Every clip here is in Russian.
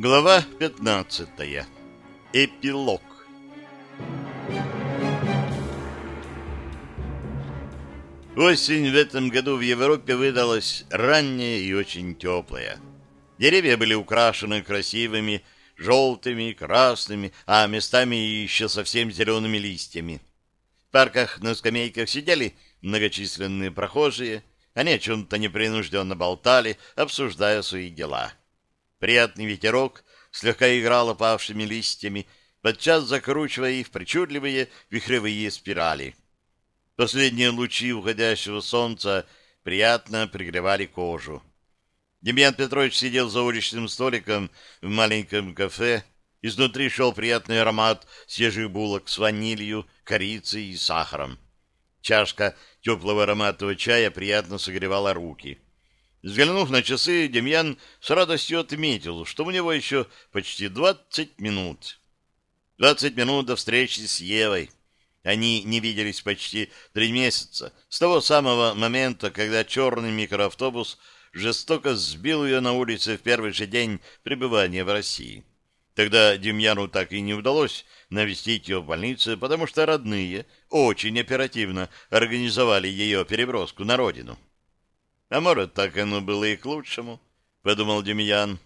Глава 15. Эпилог. Осень в этом году в Европе выдалась ранняя и очень теплая. Деревья были украшены красивыми желтыми, красными, а местами еще совсем зелеными листьями. В парках на скамейках сидели многочисленные прохожие, они о чем-то непринужденно болтали, обсуждая свои дела. Приятный ветерок слегка играл опавшими листьями, подчас закручивая их в причудливые вихревые спирали. Последние лучи уходящего солнца приятно пригревали кожу. Демьян Петрович сидел за уличным столиком в маленьком кафе. Изнутри шел приятный аромат свежих булок с ванилью, корицей и сахаром. Чашка теплого ароматного чая приятно согревала руки. Взглянув на часы, Демьян с радостью отметил, что у него еще почти двадцать минут. Двадцать минут до встречи с Евой. Они не виделись почти три месяца, с того самого момента, когда черный микроавтобус жестоко сбил ее на улице в первый же день пребывания в России. Тогда Демьяну так и не удалось навестить ее в больнице, потому что родные очень оперативно организовали ее переброску на родину. А может, так оно было и к лучшему, — подумал Демьян.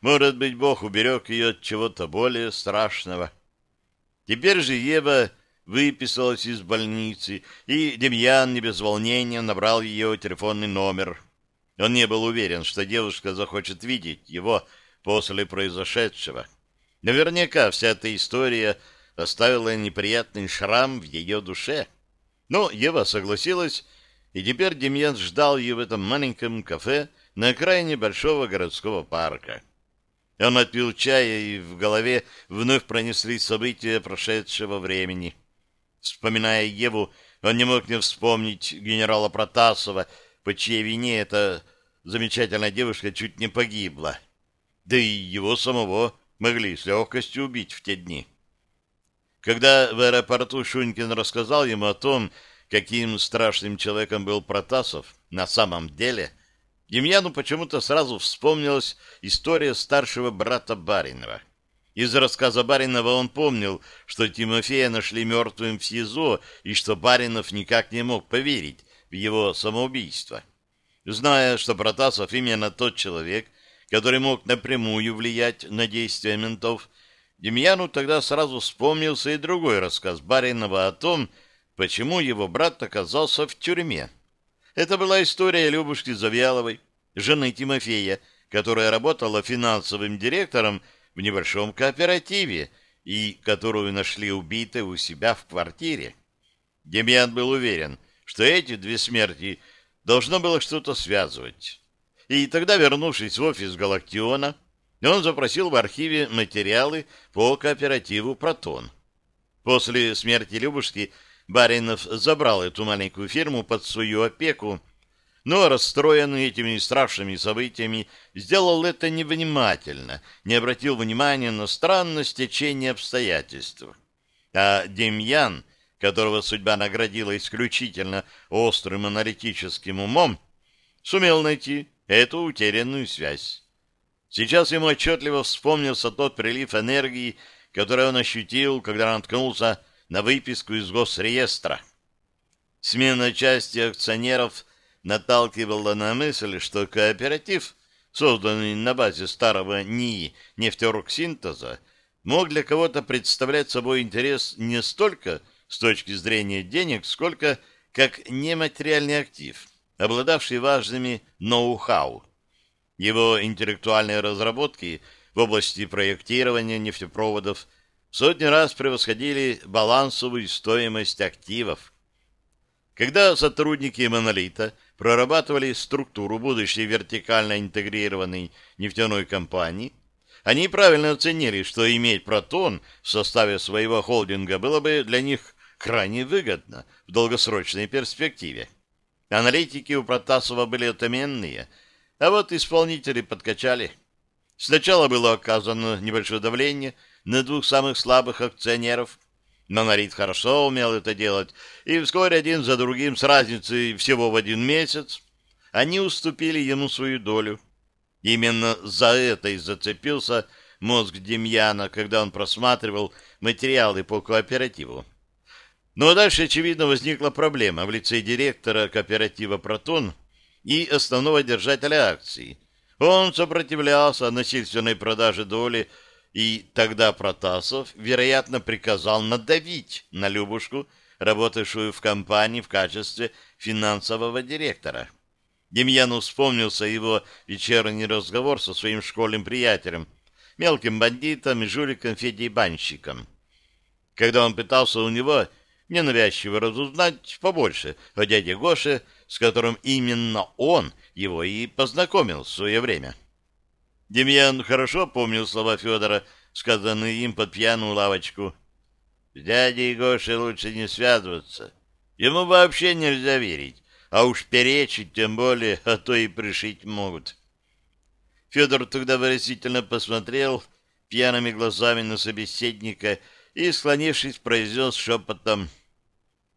Может быть, Бог уберег ее от чего-то более страшного. Теперь же Ева выписалась из больницы, и Демьян не без волнения набрал ее телефонный номер — он не был уверен, что девушка захочет видеть его после произошедшего. Наверняка вся эта история оставила неприятный шрам в ее душе. Но Ева согласилась, и теперь Демьян ждал ее в этом маленьком кафе на окраине большого городского парка. Он отпил чая, и в голове вновь пронеслись события прошедшего времени. Вспоминая Еву, он не мог не вспомнить генерала Протасова, по чьей вине эта замечательная девушка чуть не погибла. Да и его самого могли с легкостью убить в те дни. Когда в аэропорту Шунькин рассказал ему о том, каким страшным человеком был Протасов на самом деле, Демьяну почему-то сразу вспомнилась история старшего брата Баринова. Из рассказа Баринова он помнил, что Тимофея нашли мертвым в СИЗО и что Баринов никак не мог поверить, в его самоубийство. Зная, что Протасов именно тот человек, который мог напрямую влиять на действия ментов, Демьяну тогда сразу вспомнился и другой рассказ Баринова о том, почему его брат оказался в тюрьме. Это была история Любушки Завьяловой, жены Тимофея, которая работала финансовым директором в небольшом кооперативе и которую нашли убитой у себя в квартире. Демьян был уверен, что эти две смерти должно было что-то связывать. И тогда, вернувшись в офис Галактиона, он запросил в архиве материалы по кооперативу «Протон». После смерти Любушки Баринов забрал эту маленькую фирму под свою опеку, но, расстроенный этими страшными событиями, сделал это невнимательно, не обратил внимания на странность течения обстоятельств. А Демьян которого судьба наградила исключительно острым аналитическим умом, сумел найти эту утерянную связь. Сейчас ему отчетливо вспомнился тот прилив энергии, который он ощутил, когда наткнулся на выписку из госреестра. Смена части акционеров наталкивала на мысль, что кооператив, созданный на базе старого НИИ нефтероксинтеза, мог для кого-то представлять собой интерес не столько с точки зрения денег, сколько как нематериальный актив, обладавший важными ноу-хау. Его интеллектуальные разработки в области проектирования нефтепроводов сотни раз превосходили балансовую стоимость активов. Когда сотрудники «Монолита» прорабатывали структуру будущей вертикально интегрированной нефтяной компании, они правильно оценили, что иметь «Протон» в составе своего холдинга было бы для них крайне выгодно в долгосрочной перспективе. Аналитики у Протасова были отменные, а вот исполнители подкачали. Сначала было оказано небольшое давление на двух самых слабых акционеров. Монолит хорошо умел это делать, и вскоре один за другим с разницей всего в один месяц они уступили ему свою долю. Именно за это и зацепился мозг Демьяна, когда он просматривал материалы по кооперативу. Но дальше, очевидно, возникла проблема в лице директора кооператива «Протон» и основного держателя акций. Он сопротивлялся насильственной продаже доли, и тогда Протасов, вероятно, приказал надавить на Любушку, работавшую в компании в качестве финансового директора. Демьяну вспомнился его вечерний разговор со своим школьным приятелем, мелким бандитом и жуликом Федей Банщиком. Когда он пытался у него ненавязчиво разузнать побольше о дяде Гоше, с которым именно он его и познакомил в свое время. Демьян хорошо помнил слова Федора, сказанные им под пьяную лавочку. «С дядей Гошей лучше не связываться. Ему вообще нельзя верить, а уж перечить тем более, а то и пришить могут». Федор тогда выразительно посмотрел пьяными глазами на собеседника и, склонившись, произнес шепотом —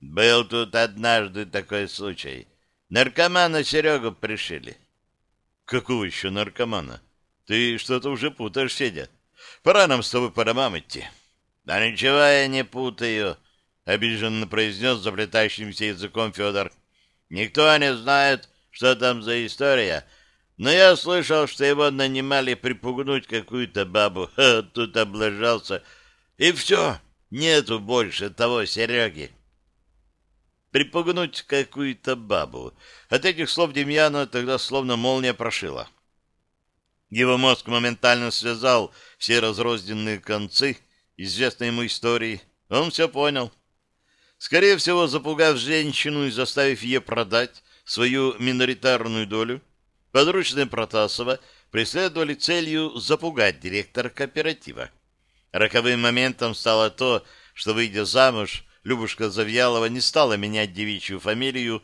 был тут однажды такой случай. Наркомана Серегу пришили. Какого еще наркомана? Ты что-то уже путаешь, Федя. Пора нам с тобой по домам идти. Да ничего я не путаю, обиженно произнес заплетающимся языком Федор. Никто не знает, что там за история, но я слышал, что его нанимали припугнуть какую-то бабу, а тут облажался, и все, нету больше того Сереги припугнуть какую-то бабу. От этих слов Демьяна тогда словно молния прошила. Его мозг моментально связал все разрозненные концы известной ему истории. Он все понял. Скорее всего, запугав женщину и заставив ее продать свою миноритарную долю, подручные Протасова преследовали целью запугать директора кооператива. Роковым моментом стало то, что, выйдя замуж, Любушка Завьялова не стала менять девичью фамилию,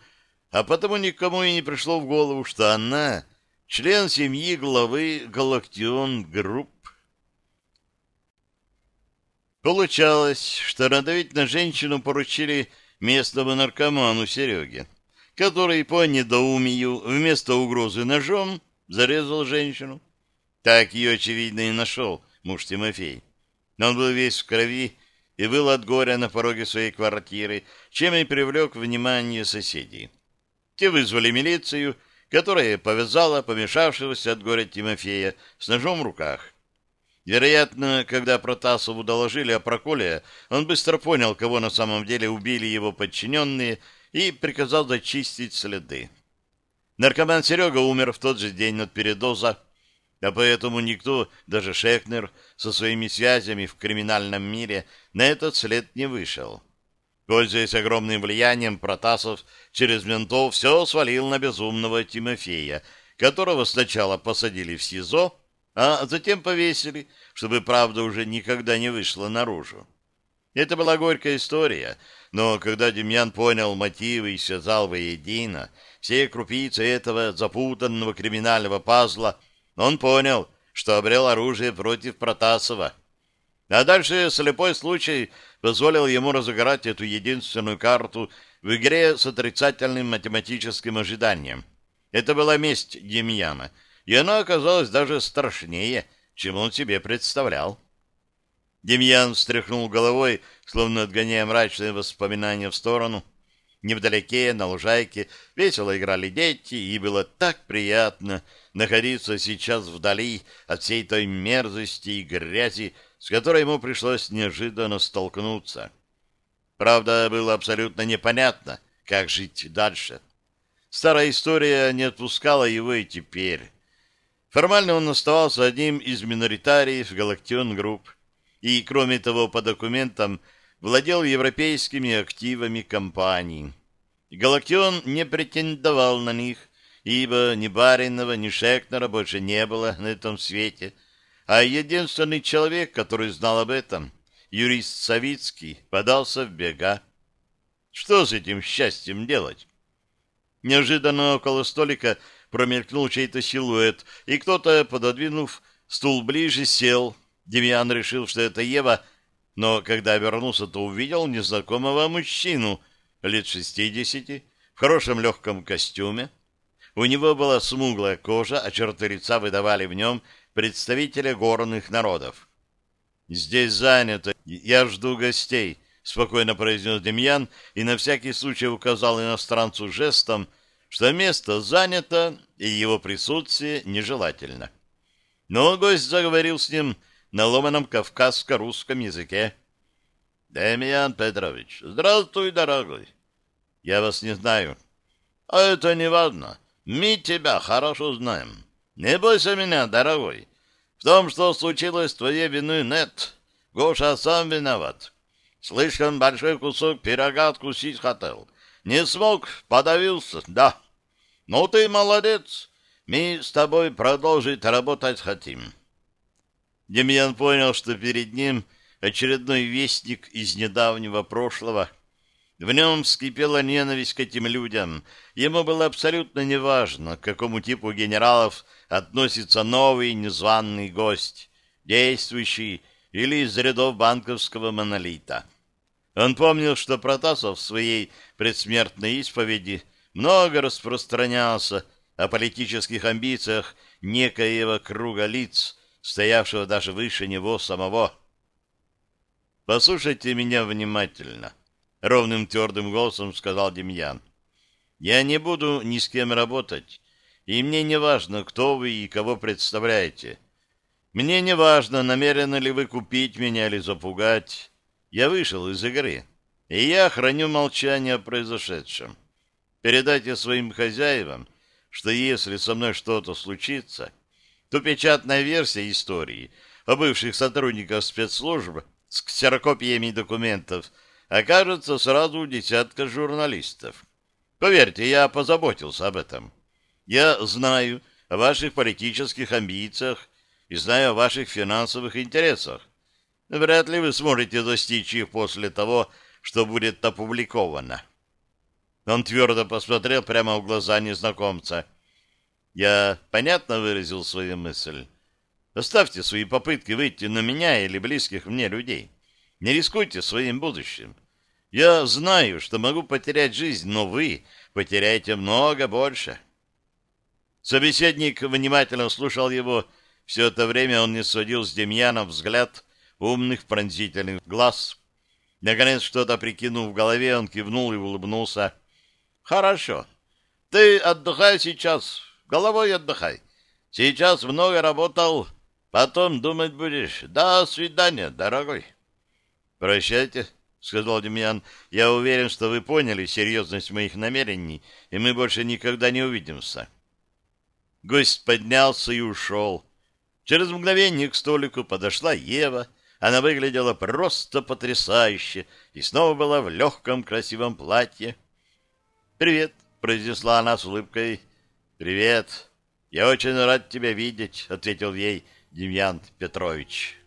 а потому никому и не пришло в голову, что она член семьи главы Галактион Групп. Получалось, что надавить на женщину поручили местному наркоману Сереге, который по недоумию вместо угрозы ножом зарезал женщину. Так ее, очевидно, и нашел муж Тимофей. Он был весь в крови и был от горя на пороге своей квартиры, чем и привлек внимание соседей. Те вызвали милицию, которая повязала помешавшегося от горя Тимофея с ножом в руках. Вероятно, когда Протасову доложили о проколе, он быстро понял, кого на самом деле убили его подчиненные, и приказал зачистить следы. Наркоман Серега умер в тот же день от передоза, а поэтому никто, даже Шекнер, со своими связями в криминальном мире на этот след не вышел. Пользуясь огромным влиянием, Протасов через ментов все свалил на безумного Тимофея, которого сначала посадили в СИЗО, а затем повесили, чтобы правда уже никогда не вышла наружу. Это была горькая история, но когда Демьян понял мотивы и связал воедино все крупицы этого запутанного криминального пазла — он понял, что обрел оружие против Протасова. А дальше слепой случай позволил ему разыграть эту единственную карту в игре с отрицательным математическим ожиданием. Это была месть Демьяна, и она оказалась даже страшнее, чем он себе представлял. Демьян встряхнул головой, словно отгоняя мрачные воспоминания в сторону. Невдалеке, на лужайке, весело играли дети, и было так приятно находиться сейчас вдали от всей той мерзости и грязи, с которой ему пришлось неожиданно столкнуться. Правда, было абсолютно непонятно, как жить дальше. Старая история не отпускала его и теперь. Формально он оставался одним из миноритариев Галактион Групп, и, кроме того, по документам владел европейскими активами компании. Галактион не претендовал на них, ибо ни Баринова, ни Шекнера больше не было на этом свете, а единственный человек, который знал об этом, юрист Савицкий, подался в бега. Что с этим счастьем делать? Неожиданно около столика промелькнул чей-то силуэт, и кто-то, пододвинув стул ближе, сел. Демьян решил, что это Ева, но когда вернулся, то увидел незнакомого мужчину лет шестидесяти в хорошем легком костюме, у него была смуглая кожа, а черты лица выдавали в нем представителя горных народов. «Здесь занято. Я жду гостей», — спокойно произнес Демьян и на всякий случай указал иностранцу жестом, что место занято и его присутствие нежелательно. Но гость заговорил с ним на ломаном кавказско-русском языке. «Демьян Петрович, здравствуй, дорогой!» «Я вас не знаю». «А это не важно. Мы тебя хорошо знаем. Не бойся меня, дорогой. В том, что случилось, твоей вины нет. Гоша сам виноват. Слишком большой кусок пирога откусить хотел. Не смог, подавился, да. Ну ты молодец. Мы с тобой продолжить работать хотим. Демьян понял, что перед ним очередной вестник из недавнего прошлого. В нем вскипела ненависть к этим людям. Ему было абсолютно неважно, к какому типу генералов относится новый незваный гость, действующий или из рядов банковского монолита. Он помнил, что Протасов в своей предсмертной исповеди много распространялся о политических амбициях некоего круга лиц, стоявшего даже выше него самого. «Послушайте меня внимательно», — ровным твердым голосом сказал Демьян. «Я не буду ни с кем работать, и мне не важно, кто вы и кого представляете. Мне не важно, намерены ли вы купить меня или запугать. Я вышел из игры, и я храню молчание о произошедшем. Передайте своим хозяевам, что если со мной что-то случится, то печатная версия истории о бывших сотрудниках спецслужб с ксерокопиями документов окажется сразу десятка журналистов. Поверьте, я позаботился об этом. Я знаю о ваших политических амбициях и знаю о ваших финансовых интересах. Вряд ли вы сможете достичь их после того, что будет опубликовано. Он твердо посмотрел прямо в глаза незнакомца. Я понятно выразил свою мысль. Оставьте свои попытки выйти на меня или близких мне людей. Не рискуйте своим будущим. Я знаю, что могу потерять жизнь, но вы потеряете много больше. Собеседник внимательно слушал его. Все это время он не сводил с Демьяна взгляд умных пронзительных глаз. Наконец, что-то прикинув в голове, он кивнул и улыбнулся. «Хорошо. Ты отдыхай сейчас. Головой отдыхай. Сейчас много работал. Потом думать будешь. До свидания, дорогой». «Прощайте», — сказал Демьян. «Я уверен, что вы поняли серьезность моих намерений, и мы больше никогда не увидимся». Гость поднялся и ушел. Через мгновение к столику подошла Ева. Она выглядела просто потрясающе и снова была в легком красивом платье. «Привет», — произнесла она с улыбкой. «Привет. Я очень рад тебя видеть», — ответил ей Демьян Петрович.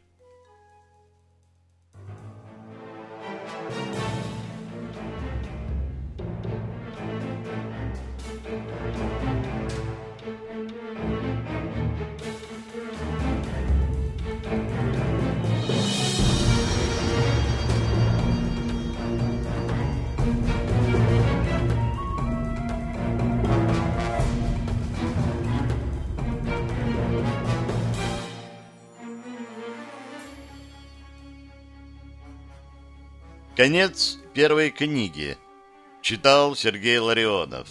Конец первой книги. Читал Сергей Ларионов.